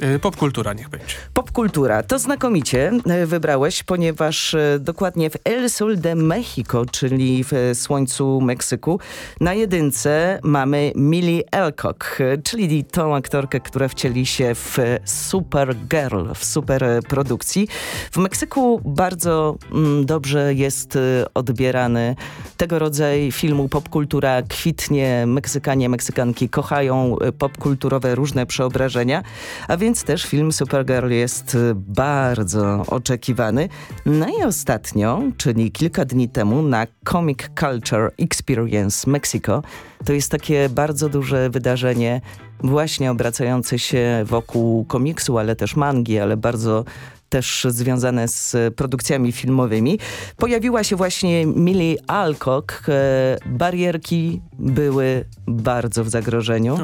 Yy, popkultura niech będzie. Popkultura. To znakomicie e, wybrałeś, ponieważ e, dokładnie w El Sol de Mexico, czyli w e, słońcu Meksyku, na jedynce mamy Millie Alcock, e, czyli tą aktorkę, która wcieli się w e, Supergirl, w super e, produkcji. W Meksyku bardzo mm, dobrze jest e, odbierany tego rodzaju filmu. Popkultura kwitnie, Meksykanie, Meksykanki kochają e, popkulturowe różne przeobrażenia, a więc też film Supergirl jest y, bardzo oczekiwany. No i ostatnio, czyli kilka dni temu na Comic Culture Experience Mexico, to jest takie bardzo duże wydarzenie właśnie obracające się wokół komiksu, ale też mangi, ale bardzo też związane z produkcjami filmowymi. Pojawiła się właśnie Millie Alcock. E, Barierki były bardzo w zagrożeniu.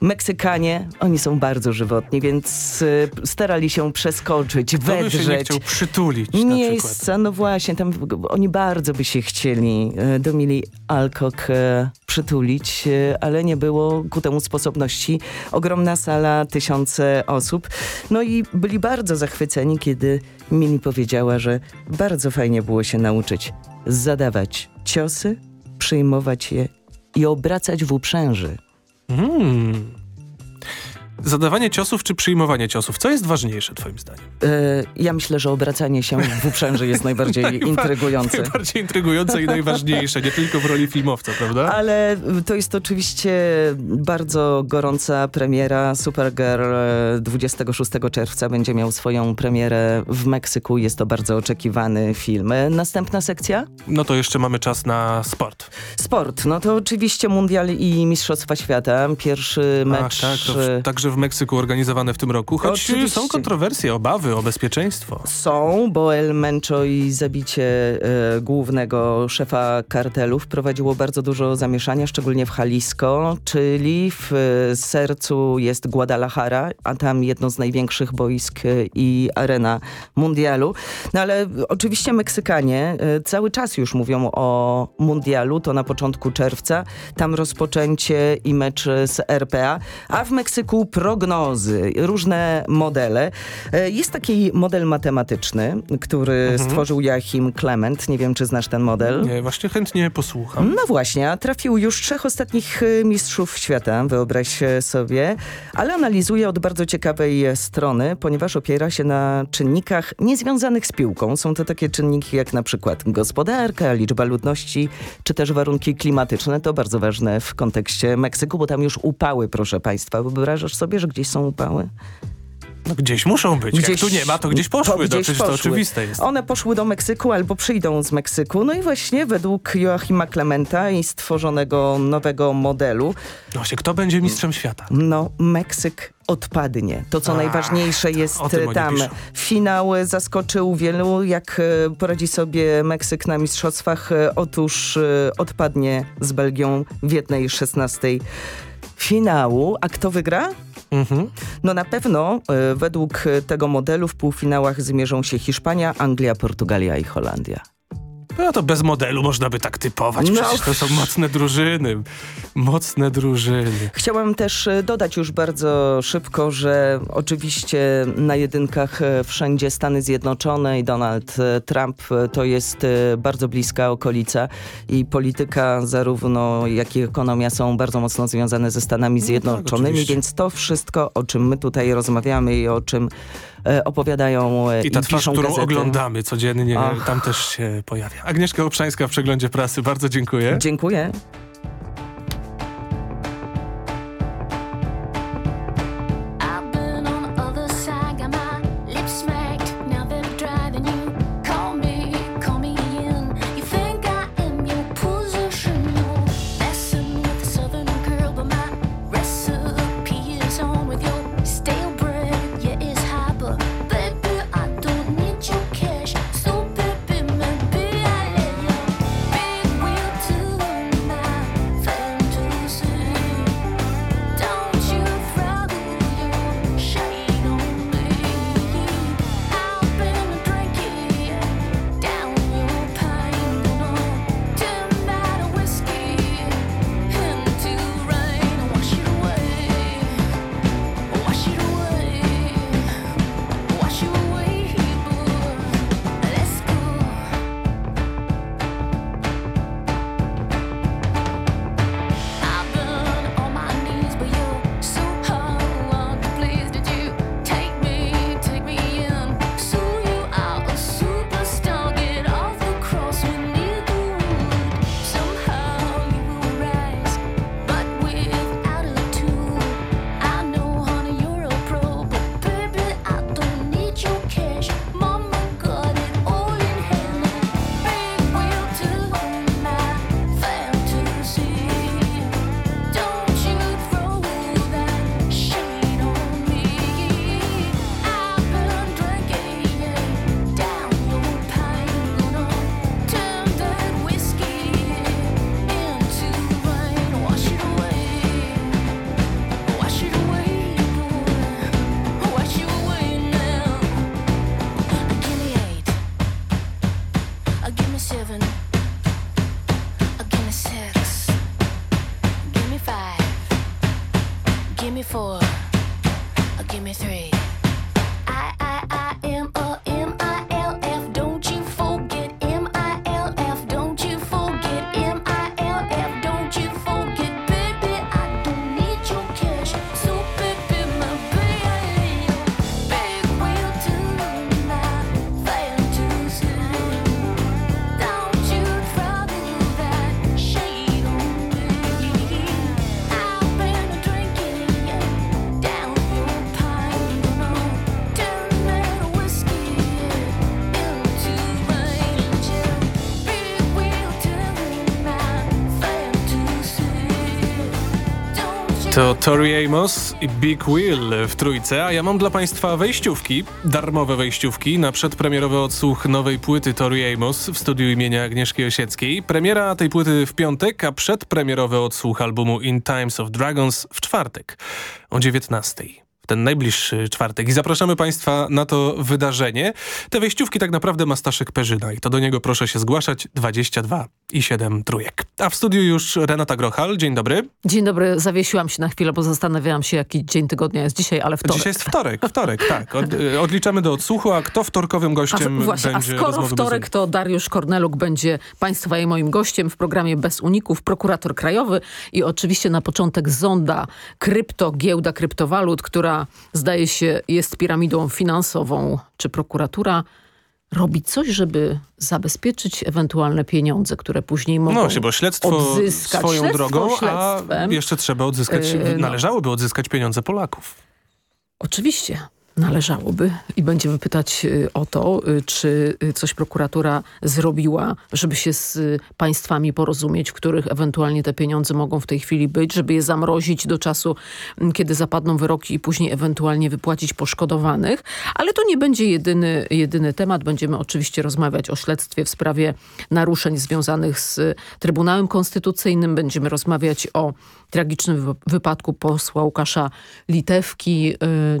Meksykanie, oni są bardzo żywotni, więc y, starali się przeskoczyć, Kto by się nie wedrzeć. chciał przytulić? Miejsca, no właśnie, tam oni bardzo by się chcieli e, do Millie Alcock e, przytulić, e, ale nie było ku temu sposobności. Ogromna sala, tysiące osób. No i byli bardzo zachwyceni, kiedy Millie powiedziała, że bardzo fajnie było się nauczyć zadawać ciosy, przyjmować je i obracać w uprzęży. 嗯。Zadawanie ciosów czy przyjmowanie ciosów? Co jest ważniejsze twoim zdaniem? E, ja myślę, że obracanie się w uprzęży jest najbardziej (laughs) intrygujące. Najbardziej intrygujące i najważniejsze, nie tylko w roli filmowca, prawda? Ale to jest oczywiście bardzo gorąca premiera. Supergirl e, 26 czerwca będzie miał swoją premierę w Meksyku. Jest to bardzo oczekiwany film. E, Następna sekcja? No to jeszcze mamy czas na sport. Sport. No to oczywiście Mundial i Mistrzostwa Świata. Pierwszy mecz... Ach, tak, to w, także w Meksyku organizowane w tym roku, choć Oczywiście. są kontrowersje, obawy o bezpieczeństwo. Są, bo El Mencho i zabicie e, głównego szefa kartelu wprowadziło bardzo dużo zamieszania, szczególnie w Jalisco, czyli w e, sercu jest Guadalajara, a tam jedno z największych boisk e, i arena mundialu. No ale oczywiście Meksykanie cały czas już mówią o mundialu, to na początku czerwca, tam rozpoczęcie i mecz z RPA, a w Meksyku prognozy, różne modele. E, Jest taki model matematyczny, który Mhm. stworzył Joachim Clement. Nie wiem, czy znasz ten model. Nie, właśnie chętnie posłucham. No właśnie, a trafił już trzech ostatnich y, mistrzów świata, wyobraź e, sobie, ale analizuje od bardzo ciekawej e, strony, ponieważ opiera się na czynnikach niezwiązanych z piłką. Są to takie czynniki jak na przykład gospodarka, liczba ludności, czy też warunki klimatyczne. To bardzo ważne w kontekście Meksyku, bo tam już upały, proszę państwa. Wyobrażasz sobie, że gdzieś są upały? No gdzieś muszą być. Jak tu nie ma, to gdzieś poszły. To no, gdzieś to oczywiste jest. One poszły do Meksyku albo przyjdą z Meksyku. No i właśnie według Joachima Clementa i stworzonego nowego modelu. No właśnie, kto będzie mistrzem świata? No, Meksyk odpadnie. To, co A, najważniejsze jest oni tam. piszą. Finał zaskoczył wielu. Jak e, poradzi sobie Meksyk na mistrzostwach? E, Otóż e, odpadnie z Belgią w jednej 16 finału. A kto wygra? Mhm. No na pewno e, według tego modelu w półfinałach zmierzą się Hiszpania, Anglia, Portugalia i Holandia. No to bez modelu można by tak typować. No. Przecież to są mocne drużyny. Mocne drużyny. Chciałam też e, dodać już bardzo szybko, że oczywiście na jedynkach e, wszędzie Stany Zjednoczone i Donald e, Trump to jest bardzo bliska okolica i polityka zarówno jak i ekonomia są bardzo mocno związane ze Stanami Zjednoczonymi, No tak, więc to wszystko, o czym my tutaj rozmawiamy i o czym opowiadają e, I ta i twarz, którą gazety. oglądamy codziennie, Ach. tam też się pojawia. Agnieszka Obszańska w Przeglądzie Prasy. Bardzo dziękuję. Dziękuję. To Tori Amos i Big Will w trójce, a ja mam dla Państwa wejściówki, darmowe wejściówki na przedpremierowy odsłuch nowej płyty Tori Amos w studiu imienia Agnieszki Osieckiej. Premiera tej płyty w piątek, a przedpremierowy odsłuch albumu In Times of Dragons w czwartek o 19. ten najbliższy czwartek. I zapraszamy Państwa na to wydarzenie. Te wejściówki tak naprawdę ma Staszek Perzyna i to do niego proszę się zgłaszać 22 i 7 trójek. A w studiu już Renata Grochal. Dzień dobry. Dzień dobry, zawiesiłam się na chwilę, bo zastanawiałam się, jaki dzień tygodnia jest dzisiaj, ale wtorek. Dzisiaj jest wtorek, wtorek, tak. Od, y, odliczamy do odsłuchu, a kto wtorkowym A, gościem w- właśnie, a będzie skoro rozmowy bez wtorek, to Dariusz Korneluk będzie Państwa i moim gościem w programie Bez Uników, prokurator krajowy i oczywiście na początek zonda krypto, giełda kryptowalut, która zdaje się jest piramidą finansową. Czy prokuratura robi coś, żeby zabezpieczyć ewentualne pieniądze, które później mogą No bo śledztwo odzyskać? swoją Śledztwo drogą, a jeszcze trzeba odzyskać, Yy, no. należałoby odzyskać pieniądze Polaków. Oczywiście. Należałoby i będziemy pytać y, o to, y, czy y, coś prokuratura zrobiła, żeby się z państwami porozumieć, w których ewentualnie te pieniądze mogą w tej chwili być, żeby je zamrozić do czasu, m, kiedy zapadną wyroki i później ewentualnie wypłacić poszkodowanych. Ale to nie będzie jedyny, jedyny temat. Będziemy oczywiście rozmawiać o śledztwie w sprawie naruszeń związanych z Trybunałem Konstytucyjnym. Będziemy rozmawiać o tragicznym wy- wypadku posła Łukasza Litewki,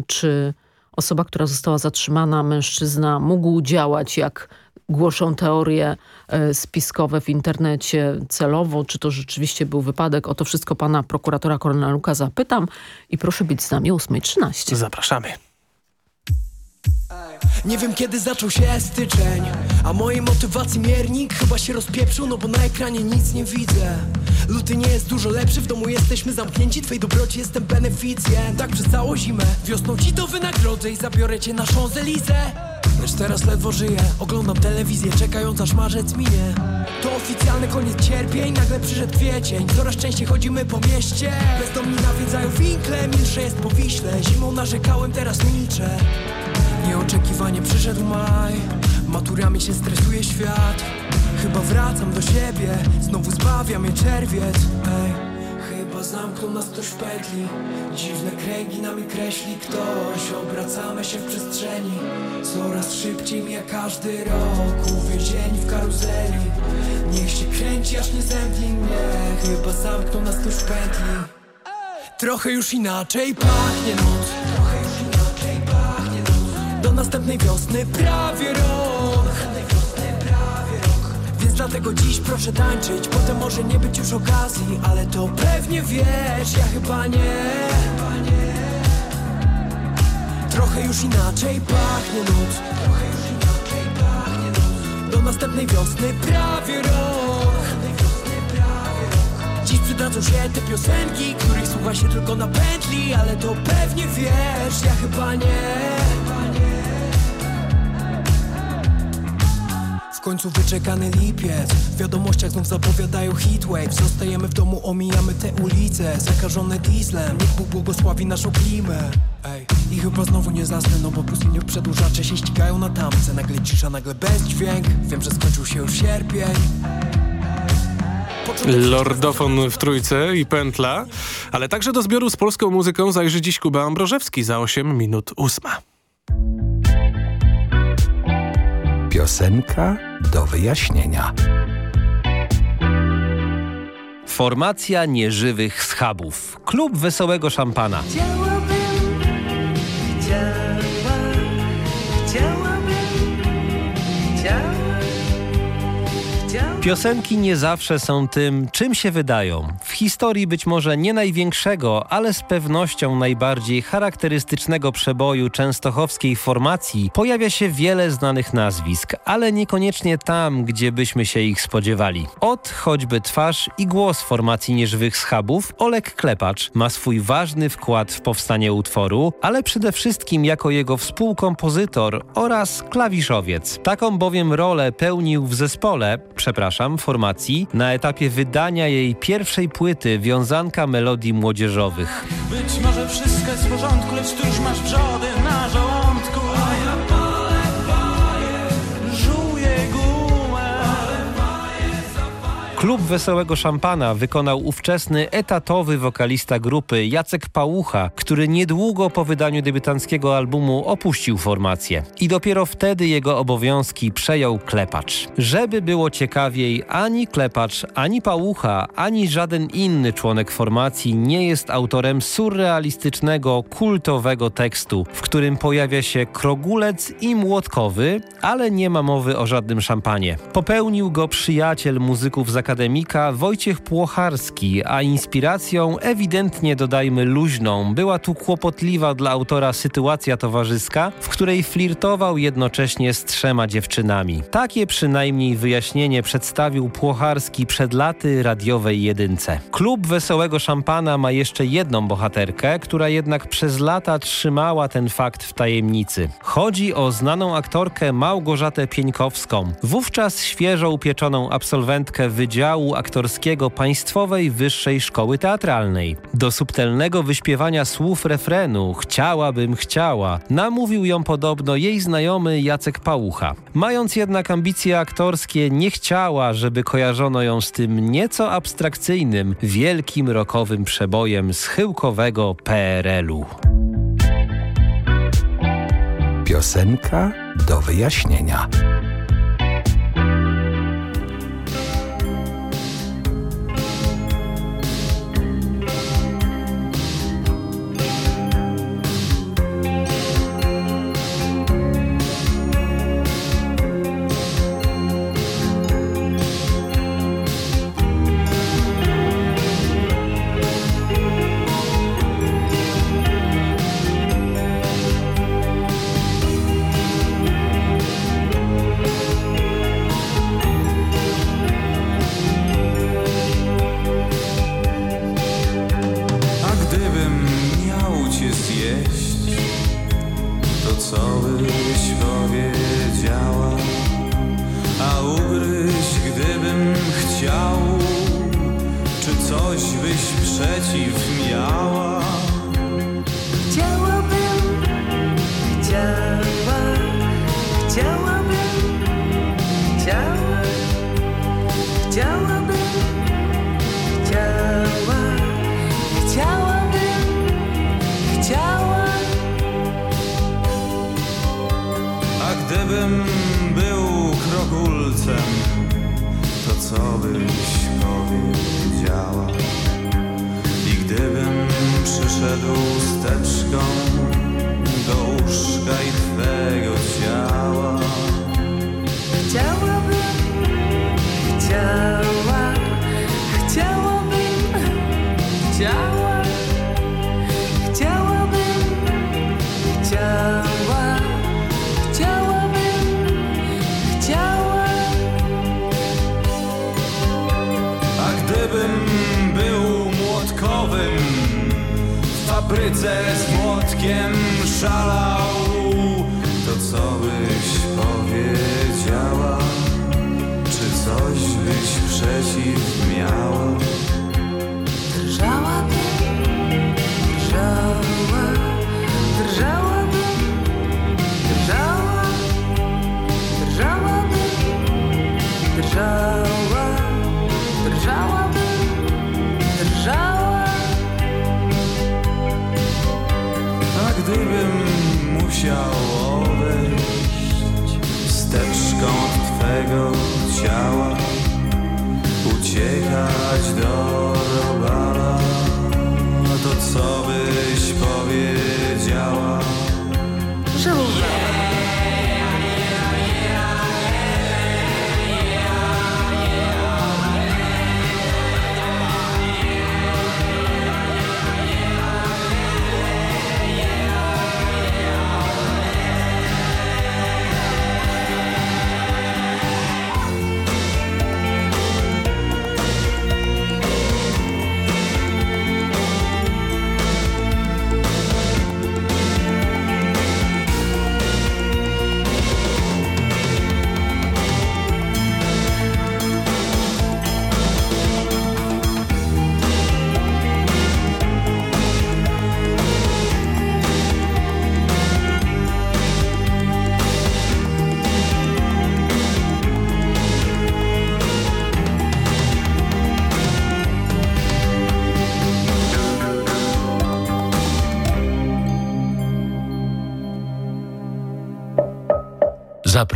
czy osoba, która została zatrzymana, mężczyzna, mógł działać, jak głoszą teorie e, spiskowe w internecie celowo, czy to rzeczywiście był wypadek. O to wszystko pana prokuratora Korneluka zapytam i proszę być z nami o 8.13. Zapraszamy. Nie wiem kiedy zaczął się styczeń A mojej motywacji miernik chyba się rozpieprzył No bo na ekranie nic nie widzę. Luty nie jest dużo lepszy, w domu jesteśmy zamknięci Twej dobroci jestem beneficjent Tak przez całą zimę Wiosną ci to wynagrodzę i zabiorę cię na Champs-Élysées Lecz teraz ledwo żyję Oglądam telewizję czekając aż marzec minie. To oficjalny koniec cierpień Nagle przyszedł kwiecień. Coraz częściej chodzimy po mieście. Bezdomni nawiedzają winkle Milsze jest po Wiśle Zimą narzekałem, teraz milczę. Nieoczekiwanie przyszedł maj. Maturami się stresuje świat. Chyba wracam do siebie. Znowu zbawia mnie czerwiec. Ej, chyba zamknął nas ktoś w Dziwne kręgi nami kreśli. Ktoś Obracamy się w przestrzeni. Coraz szybciej mija każdy rok. Uwięzieni w karuzeli. Niech się kręci aż nie zemdli. Mnie Chyba zamknął nas ktoś w Trochę już inaczej pachnie noc. Trochę już inaczej pachnie noc. Do następnej wiosny prawie rok dlatego dziś proszę tańczyć Potem może nie być już okazji Ale to pewnie wiesz, ja chyba nie. Trochę już inaczej pachnie noc Do następnej wiosny prawie rok. Dziś przydadzą się te piosenki, których słucha się tylko na pętli Ale to pewnie wiesz, ja chyba nie W końcu wyczekany lipiec. W wiadomościach znów zapowiadają heatwave. Zostajemy w domu, omijamy te ulice. Zakażone dieslem, niech Bóg błogosławi naszą klimę. Ej. I chyba znowu nie zasnę, no bo minut przedłużacze się ścigają na tamce. Nagle cisza, nagle bezdźwięk. Wiem, że skończył się już sierpień. Lordofon w trójce i pętla, ale także do zbioru z polską muzyką zajrzy dziś Kuba Ambrożewski za 8 minut ósma. Piosenka do wyjaśnienia. Formacja nieżywych schabów. Klub wesołego szampana. Piosenki nie zawsze są tym, czym się wydają. W historii być może nie największego, ale z pewnością najbardziej charakterystycznego przeboju częstochowskiej formacji pojawia się wiele znanych nazwisk, ale niekoniecznie tam, gdzie byśmy się ich spodziewali. Od choćby twarz i głos formacji nieżywych schabów, Olek Klepacz ma swój ważny wkład w powstanie utworu, ale przede wszystkim jako jego współkompozytor oraz klawiszowiec. Taką bowiem rolę pełnił w zespole, przepraszam, formacji, na etapie wydania jej pierwszej płyty Wiązanka Melodii Młodzieżowych. Być może wszystko jest w porządku, lecz tu już masz wrzody na żołądku Klub Wesołego Szampana wykonał ówczesny etatowy wokalista grupy Jacek Pałucha, który niedługo po wydaniu debiutanckiego albumu opuścił formację. I dopiero wtedy jego obowiązki przejął Klepacz. Żeby było ciekawiej, ani Klepacz, ani Pałucha, ani żaden inny członek formacji nie jest autorem surrealistycznego, kultowego tekstu, w którym pojawia się krogulec i młotkowy, ale nie ma mowy o żadnym szampanie. Popełnił go przyjaciel muzyków z akademika Wojciech Płocharski, a inspiracją ewidentnie dodajmy luźną była tu kłopotliwa dla autora sytuacja towarzyska, w której flirtował jednocześnie z trzema dziewczynami. Takie przynajmniej wyjaśnienie przedstawił Płocharski przed laty radiowej jedynce. Klub Wesołego Szampana ma jeszcze jedną bohaterkę, która jednak przez lata trzymała ten fakt w tajemnicy. Chodzi o znaną aktorkę Małgorzatę Pieńkowską, wówczas świeżo upieczoną absolwentkę Wydziału Aktorskiego Państwowej Wyższej Szkoły Teatralnej. Do subtelnego wyśpiewania słów refrenu Chciałabym chciała namówił ją podobno jej znajomy Jacek Pałucha. Mając jednak ambicje aktorskie, nie chciała, żeby kojarzono ją z tym nieco abstrakcyjnym, wielkim rokowym przebojem schyłkowego PRL-u. Piosenka do wyjaśnienia. Musiał odejść wsteczką od twego ciała, uciekać do robala, to co byś powiedziała? Żałowałam.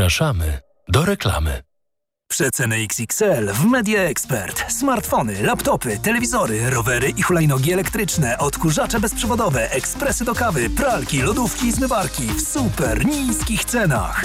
Zapraszamy do reklamy. Przeceny XXL w Media Expert. Smartfony, laptopy, telewizory, rowery i hulajnogi elektryczne, odkurzacze bezprzewodowe, ekspresy do kawy, pralki, lodówki i zmywarki w super niskich cenach.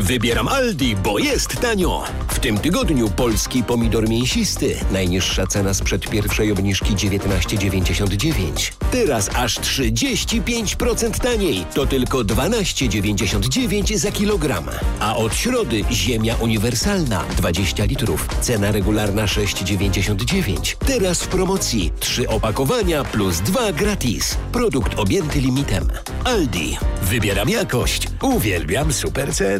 Wybieram Aldi, bo jest tanio. W tym tygodniu polski pomidor mięsisty. Najniższa cena sprzed pierwszej obniżki 19,99. Teraz aż 35% taniej. To tylko 12,99 za kilogram. A od środy ziemia uniwersalna 20 litrów. Cena regularna 6,99. Teraz w promocji 3 opakowania plus 2 gratis. Produkt objęty limitem. Aldi. Wybieram jakość. Uwielbiam super ceny.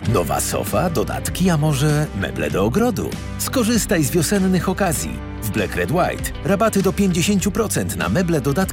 Nowa sofa, dodatki, a może meble do ogrodu? Skorzystaj z wiosennych okazji. W Black Red White rabaty do 50% na meble, dodatki